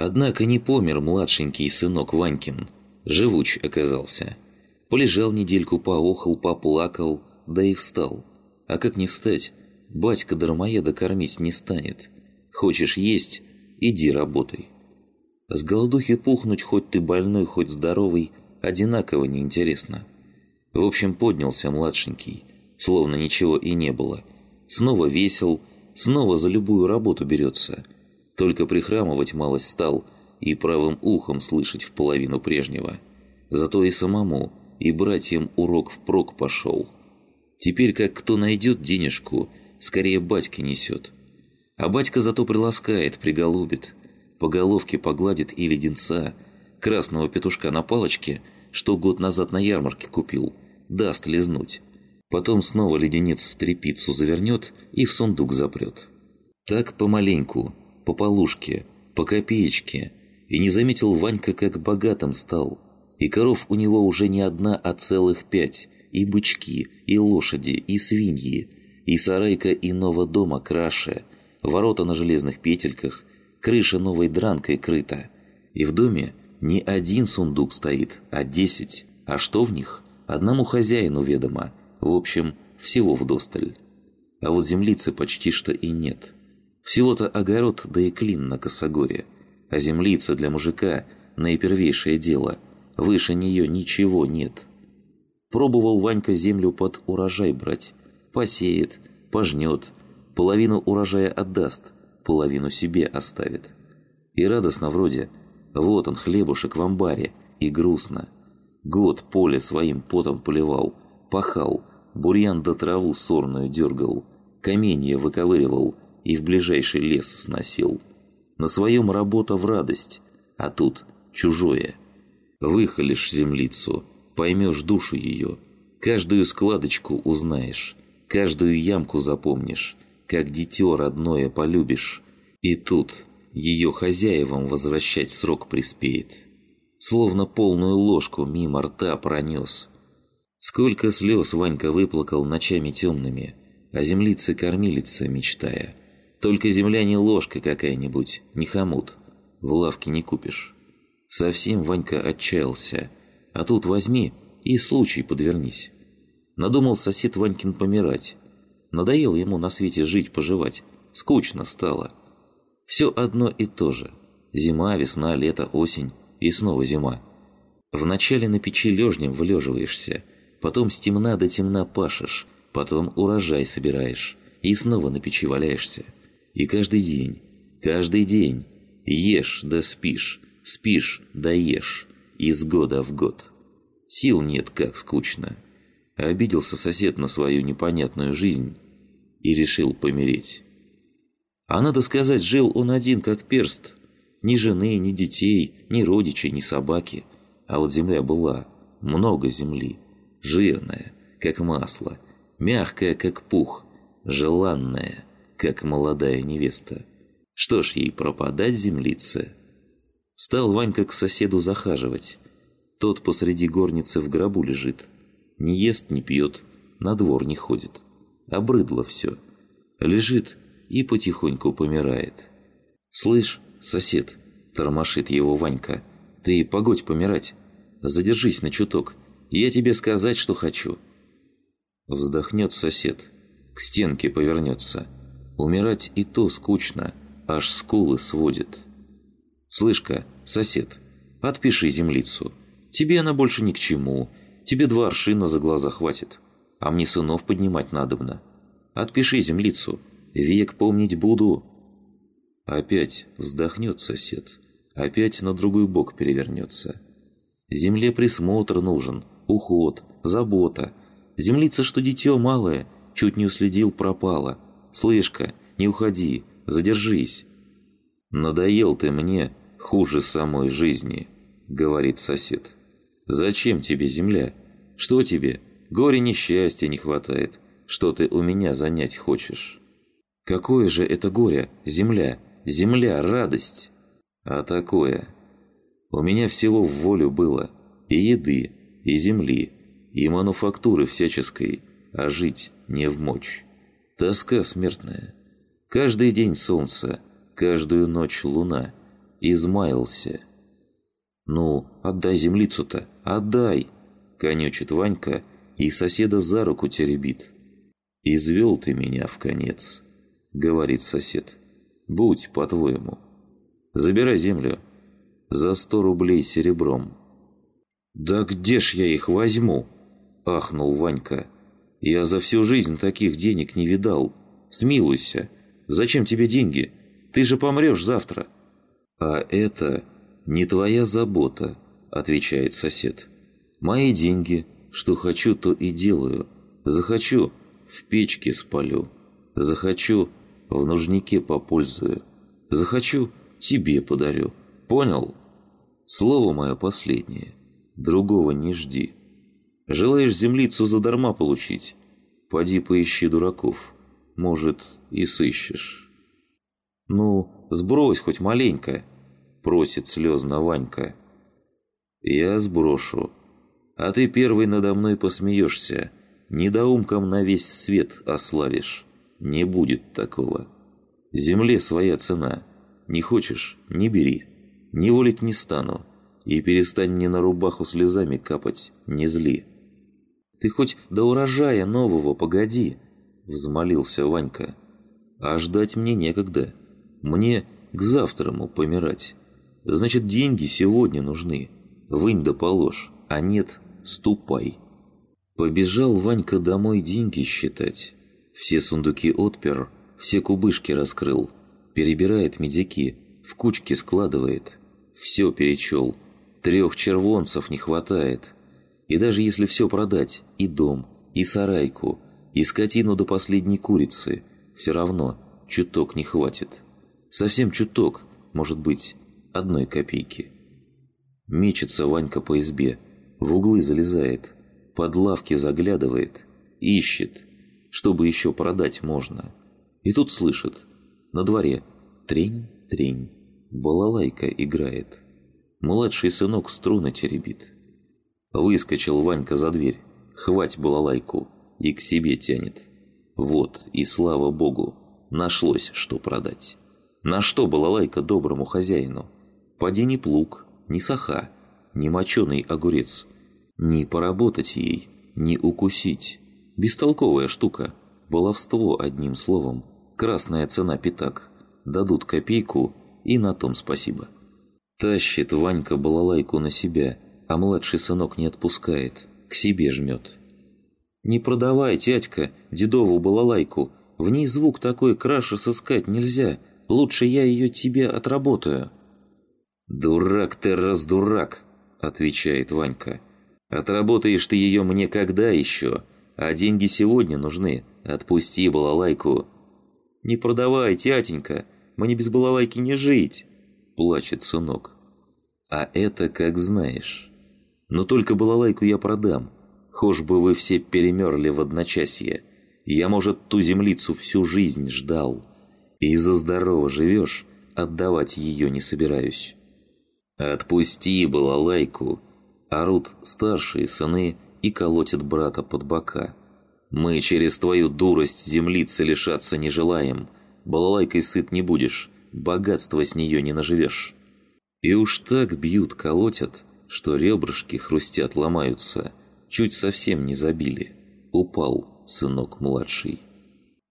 Однако не помер младшенький сынок Ванькин. Живуч оказался. Полежал недельку, поохал, поплакал, да и встал. А как не встать? Батька дармоеда кормить не станет. Хочешь есть – иди работай. С голодухи пухнуть, хоть ты больной, хоть здоровый, одинаково неинтересно. В общем, поднялся младшенький, словно ничего и не было. Снова весел, снова за любую работу берется. Только прихрамывать малость стал и правым ухом слышать в половину прежнего. Зато и самому, и братьям урок впрок пошел. Теперь как кто найдет денежку, скорее батька несет. А батька зато приласкает, приголубит. По головке погладит и леденца, красного петушка на палочке, что год назад на ярмарке купил, даст лизнуть. Потом снова леденец в трепицу завернет и в сундук запрет. Так помаленьку, по полушке, по копеечке. И не заметил Ванька, как богатым стал. И коров у него уже не одна, а целых пять. И бычки, и лошади, и свиньи. И сарайка иного дома краше. Ворота на железных петельках. Крыша новой дранкой крыта. И в доме не один сундук стоит, а десять. А что в них? Одному хозяину ведомо. В общем, всего вдосталь. А вот землицы почти что и нет. Всего-то огород да и клин на косогоре. А землица для мужика – наипервейшее дело. Выше нее ничего нет. Пробовал Ванька землю под урожай брать. Посеет, пожнет, половину урожая отдаст, половину себе оставит. И радостно вроде «Вот он, хлебушек в амбаре», и грустно. Год поле своим потом поливал, пахал, бурьян до траву сорную дергал, каменья выковыривал и в ближайший лес сносил. На своем работа в радость, а тут чужое. Выхолишь землицу, поймешь душу ее, каждую складочку узнаешь, каждую ямку запомнишь, как дитё родное полюбишь. И тут ее хозяевам возвращать срок приспеет. Словно полную ложку мимо рта пронес – Сколько слез Ванька выплакал ночами темными, а землица-кормилица мечтая. Только земля не ложка какая-нибудь, не хомут. В лавке не купишь. Совсем Ванька отчаялся. А тут возьми и случай подвернись. Надумал сосед Ванькин помирать. Надоело ему на свете жить-поживать. Скучно стало. Все одно и то же. Зима, весна, лето, осень и снова зима. Вначале на печи лежнем влеживаешься – потом с темна до темна пашешь, потом урожай собираешь и снова на печи валяешься. И каждый день, каждый день ешь да спишь, спишь да ешь, из года в год. Сил нет, как скучно. Обиделся сосед на свою непонятную жизнь и решил помереть. А надо сказать, жил он один, как перст. Ни жены, ни детей, ни родичей, ни собаки. А вот земля была, много земли жирная, как масло, мягкая, как пух, желанная, как молодая невеста. Что ж ей пропадать землице? Стал Ванька к соседу захаживать. Тот посреди горницы в гробу лежит. Не ест, не пьет, на двор не ходит. Обрыдло все. Лежит и потихоньку помирает. «Слышь, сосед», – тормошит его Ванька, – «ты погодь помирать. Задержись на чуток, я тебе сказать, что хочу». Вздохнет сосед, к стенке повернется. Умирать и то скучно, аж скулы сводит. «Слышь-ка, сосед, отпиши землицу. Тебе она больше ни к чему. Тебе два аршина за глаза хватит. А мне сынов поднимать надобно. Отпиши землицу. Век помнить буду». Опять вздохнет сосед. Опять на другой бок перевернется. Земле присмотр нужен, уход, забота. Землица, что дитё малое, чуть не уследил, пропала. Слышка, не уходи, задержись. «Надоел ты мне хуже самой жизни», — говорит сосед. «Зачем тебе земля? Что тебе? Горе несчастья не хватает. Что ты у меня занять хочешь?» «Какое же это горе? Земля! Земля, радость!» «А такое. У меня всего в волю было. И еды, и земли, и мануфактуры всяческой, а жить не в мочь. Тоска смертная. Каждый день солнце, каждую ночь луна. измаялся. «Ну, отдай землицу-то, отдай!» – конючит Ванька и соседа за руку теребит. «Извел ты меня в конец», – говорит сосед. «Будь, по-твоему. Забирай землю. За сто рублей серебром». «Да где ж я их возьму?» – ахнул Ванька. «Я за всю жизнь таких денег не видал. Смилуйся. Зачем тебе деньги? Ты же помрешь завтра». «А это не твоя забота», – отвечает сосед. «Мои деньги. Что хочу, то и делаю. Захочу – в печке спалю. Захочу – в нужнике попользую. Захочу – тебе подарю. Понял? Слово мое последнее. Другого не жди. Желаешь землицу задарма получить? Поди поищи дураков. Может, и сыщешь. Ну, сбрось хоть маленько, просит слезно Ванька. Я сброшу. А ты первый надо мной посмеешься. Недоумком на весь свет ославишь. Не будет такого. Земле своя цена. Не хочешь – не бери. Не волить не стану. И перестань мне на рубаху слезами капать, не зли. Ты хоть до урожая нового погоди, взмолился Ванька. А ждать мне некогда. Мне к завтраму помирать. Значит, деньги сегодня нужны. Вынь да положь, а нет, ступай. Побежал Ванька домой деньги считать. Все сундуки отпер, все кубышки раскрыл. Перебирает медики, в кучки складывает. Все перечел. Трех червонцев не хватает. И даже если все продать, и дом, и сарайку, и скотину до последней курицы, все равно чуток не хватит. Совсем чуток, может быть, одной копейки. Мечется Ванька по избе, в углы залезает, под лавки заглядывает, ищет, чтобы еще продать можно. И тут слышит, на дворе трень-трень, балалайка играет. Младший сынок струны теребит. Выскочил Ванька за дверь, хвать балалайку, и к себе тянет. Вот, и слава богу, нашлось, что продать. На что балалайка доброму хозяину? Поди ни плуг, ни саха, ни моченый огурец. Ни поработать ей, ни укусить. Бестолковая штука. Баловство, одним словом. Красная цена пятак. Дадут копейку, и на том спасибо. Тащит Ванька балалайку на себя, а младший сынок не отпускает, к себе жмет. «Не продавай, тятька, дедову балалайку, в ней звук такой краше сыскать нельзя, лучше я ее тебе отработаю». «Дурак ты, раздурак!» – отвечает Ванька. «Отработаешь ты ее мне когда еще? А деньги сегодня нужны. Отпусти балалайку». «Не продавай, тятенька, мне без балалайки не жить!» плачет сынок. А это как знаешь. Но только балалайку я продам. Хошь бы вы все перемерли в одночасье. Я, может, ту землицу всю жизнь ждал. И за здорово живешь, отдавать ее не собираюсь. Отпусти балалайку. Орут старшие сыны и колотят брата под бока. Мы через твою дурость землицы лишаться не желаем. Балалайкой сыт не будешь богатства с нее не наживешь. И уж так бьют, колотят, что ребрышки хрустят, ломаются. Чуть совсем не забили. Упал сынок младший.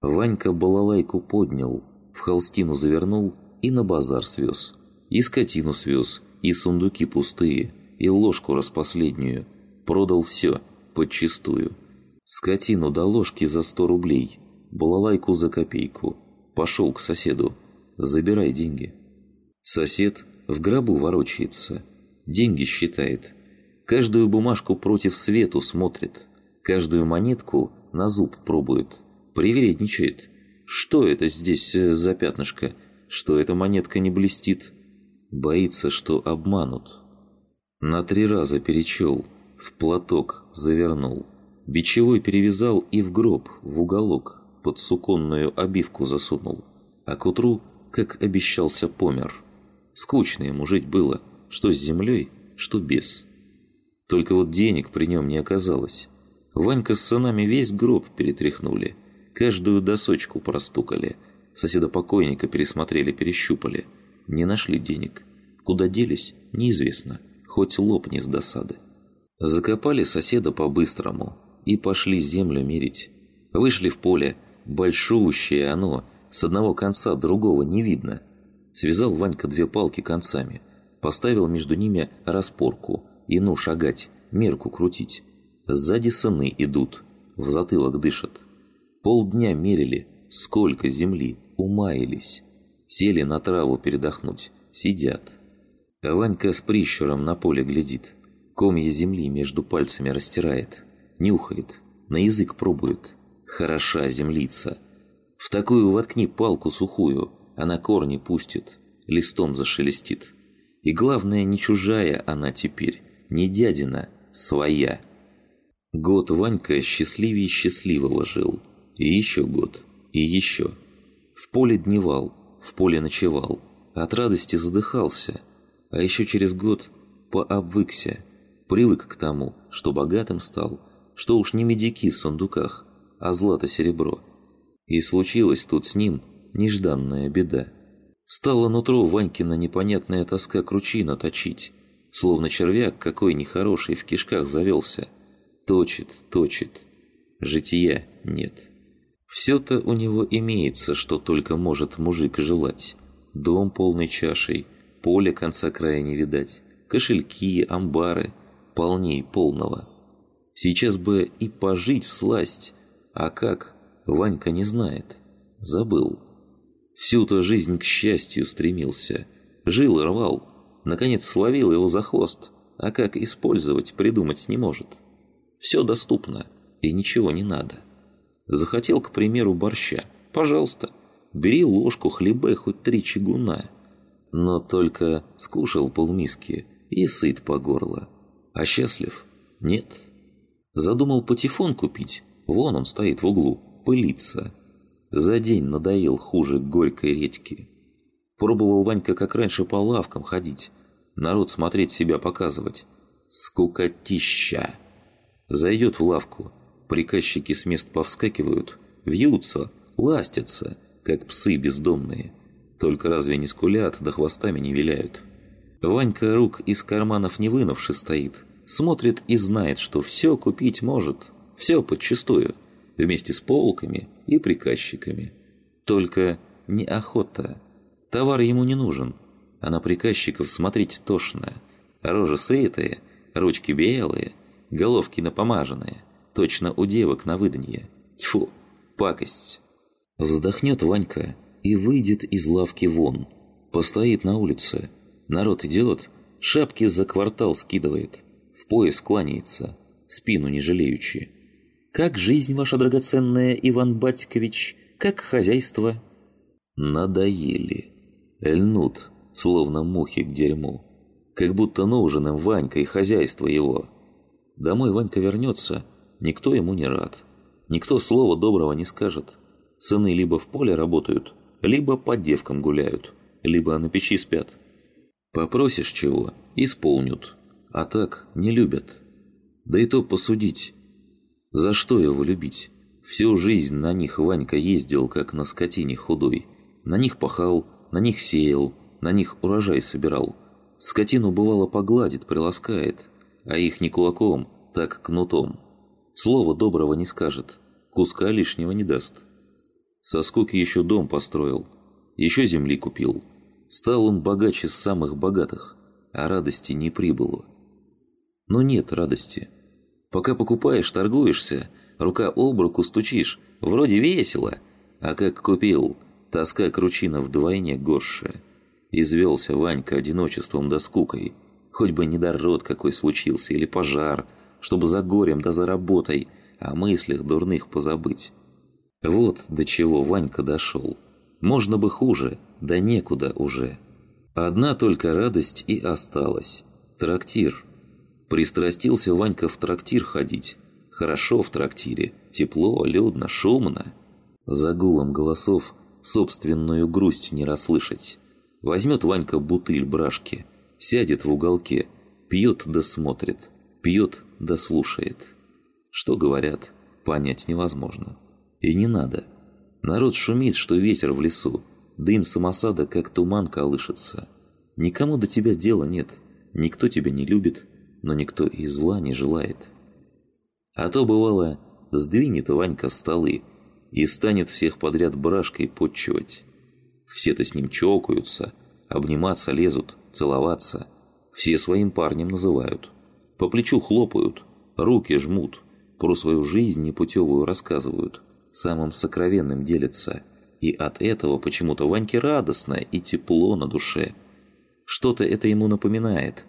Ванька балалайку поднял, в холстину завернул и на базар свез. И скотину свез, и сундуки пустые, и ложку распоследнюю. Продал все, подчистую. Скотину до ложки за сто рублей, балалайку за копейку. Пошел к соседу, забирай деньги. Сосед в гробу ворочается, деньги считает. Каждую бумажку против свету смотрит, каждую монетку на зуб пробует, привередничает. Что это здесь э, за пятнышко? Что эта монетка не блестит? Боится, что обманут. На три раза перечел, в платок завернул. Бичевой перевязал и в гроб, в уголок, под суконную обивку засунул. А к утру как обещался, помер. Скучно ему жить было, что с землей, что без. Только вот денег при нем не оказалось. Ванька с сынами весь гроб перетряхнули, каждую досочку простукали, соседа покойника пересмотрели, перещупали. Не нашли денег. Куда делись, неизвестно, хоть лопни с досады. Закопали соседа по-быстрому и пошли землю мерить. Вышли в поле, большущее оно, с одного конца другого не видно. Связал Ванька две палки концами, поставил между ними распорку и ну шагать, мерку крутить. Сзади сыны идут, в затылок дышат. Полдня мерили, сколько земли, умаялись. Сели на траву передохнуть, сидят. А Ванька с прищуром на поле глядит. Комья земли между пальцами растирает. Нюхает, на язык пробует. Хороша землица. В такую воткни палку сухую, она корни пустит, листом зашелестит. И главное, не чужая она теперь, не дядина, своя. Год Ванька счастливее счастливого жил. И еще год, и еще. В поле дневал, в поле ночевал. От радости задыхался. А еще через год пообвыкся. Привык к тому, что богатым стал, что уж не медики в сундуках, а злато-серебро. И случилось тут с ним нежданная беда. Стало нутро Ванькина непонятная тоска кручина точить, словно червяк какой нехороший в кишках завелся. Точит, точит. Жития нет. Все-то у него имеется, что только может мужик желать. Дом полный чашей, поле конца края не видать, кошельки, амбары, полней полного. Сейчас бы и пожить в сласть, а как, Ванька не знает. Забыл. Всю-то жизнь к счастью стремился. Жил и рвал. Наконец словил его за хвост. А как использовать, придумать не может. Все доступно, и ничего не надо. Захотел, к примеру, борща. Пожалуйста, бери ложку, хлебы, хоть три чугуна. Но только скушал полмиски и сыт по горло. А счастлив? Нет. Задумал патефон купить. Вон он стоит в углу, пылится. За день надоел хуже горькой редьки. Пробовал Ванька как раньше по лавкам ходить. Народ смотреть себя показывать. Скукотища. Зайдет в лавку. Приказчики с мест повскакивают. Вьются, ластятся, как псы бездомные. Только разве не скулят, да хвостами не виляют. Ванька рук из карманов не вынувши стоит. Смотрит и знает, что все купить может. Все подчистую. Вместе с полками и приказчиками. Только неохота. Товар ему не нужен, а на приказчиков смотреть тошно. Рожи сытые, ручки белые, головки напомаженные. Точно у девок на выданье. Тьфу, пакость. Вздохнет Ванька и выйдет из лавки вон. Постоит на улице. Народ идет, шапки за квартал скидывает. В пояс кланяется, спину не жалеючи. Как жизнь ваша драгоценная, Иван Батькович? Как хозяйство?» Надоели. Льнут, словно мухи к дерьму. Как будто нужен им Ванька и хозяйство его. Домой Ванька вернется, никто ему не рад. Никто слова доброго не скажет. Сыны либо в поле работают, либо под девкам гуляют, либо на печи спят. Попросишь чего – исполнют, а так не любят. Да и то посудить, за что его любить? Всю жизнь на них Ванька ездил, как на скотине худой. На них пахал, на них сеял, на них урожай собирал. Скотину бывало погладит, приласкает, а их не кулаком, так кнутом. Слова доброго не скажет, куска лишнего не даст. Со скуки еще дом построил, еще земли купил. Стал он богаче самых богатых, а радости не прибыло. Но нет радости – Пока покупаешь, торгуешься, рука об руку стучишь, вроде весело. А как купил, тоска кручина вдвойне горше. Извелся Ванька одиночеством да скукой. Хоть бы недород какой случился или пожар, чтобы за горем да за работой о мыслях дурных позабыть. Вот до чего Ванька дошел. Можно бы хуже, да некуда уже. Одна только радость и осталась. Трактир. Пристрастился Ванька в трактир ходить. Хорошо в трактире. Тепло, людно, шумно. За гулом голосов собственную грусть не расслышать. Возьмет Ванька бутыль брашки, сядет в уголке, пьет да смотрит, пьет да слушает. Что говорят, понять невозможно. И не надо. Народ шумит, что ветер в лесу, дым самосада, как туман, колышется. Никому до тебя дела нет, никто тебя не любит, но никто и зла не желает. А то, бывало, сдвинет Ванька столы и станет всех подряд брашкой подчивать. Все-то с ним чокаются, обниматься лезут, целоваться. Все своим парнем называют. По плечу хлопают, руки жмут, про свою жизнь непутевую рассказывают, самым сокровенным делятся. И от этого почему-то Ваньке радостно и тепло на душе. Что-то это ему напоминает.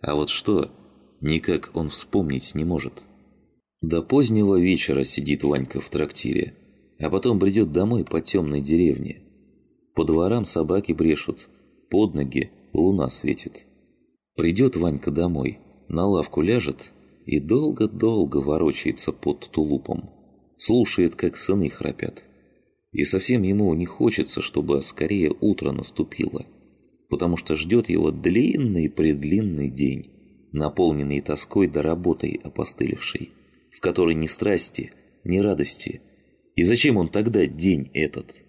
А вот что, никак он вспомнить не может. До позднего вечера сидит Ванька в трактире, а потом бредет домой по темной деревне. По дворам собаки брешут, под ноги луна светит. Придет Ванька домой, на лавку ляжет и долго-долго ворочается под тулупом. Слушает, как сыны храпят. И совсем ему не хочется, чтобы скорее утро наступило, потому что ждет его длинный-предлинный день, наполненный тоской до работой опостылевшей, в которой ни страсти, ни радости. И зачем он тогда день этот?